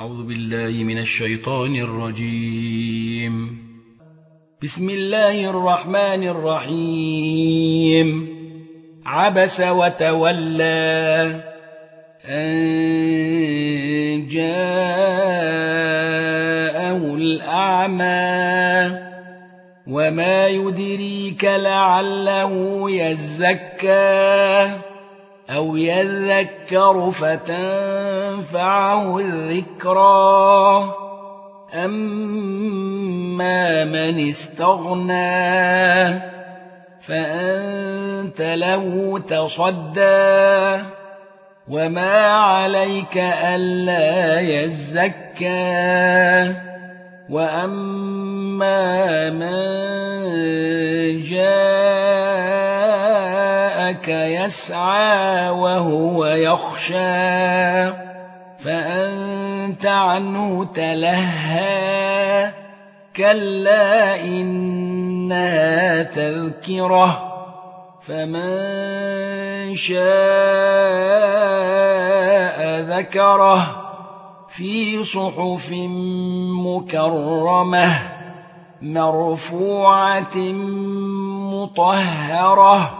أعوذ بالله من الشيطان الرجيم. بسم الله الرحمن الرحيم. عبس وتولى أن جاءه الأعمى وما يدريك لعله يزكى. أو يذكر فتنفعه الذكرى. أما من استغنى فأنت له تصدى. وما عليك ألا يزكى. وأما من جاءك يسعى وهو يخشى فأنت عنه تلهى. كلا إنها تذكرة فمن شاء ذكره. في صحف مكرمة مرفوعة مطهرة.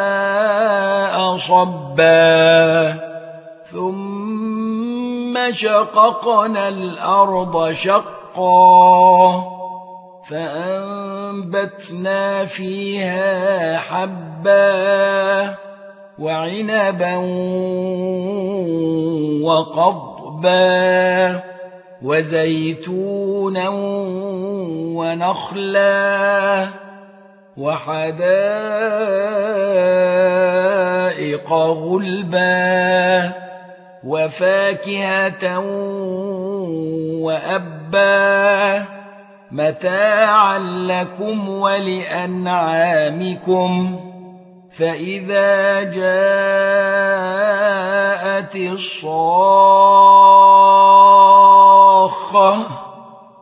صبا. ثم شققنا الأرض شقا. فأنبتنا فيها حبا وعنبا وقضبا وزيتونا ونخلا. وحدائق غلبا وفاكهة وأبا متاعا لكم ولأنعامكم فإذا جاءت الصاخة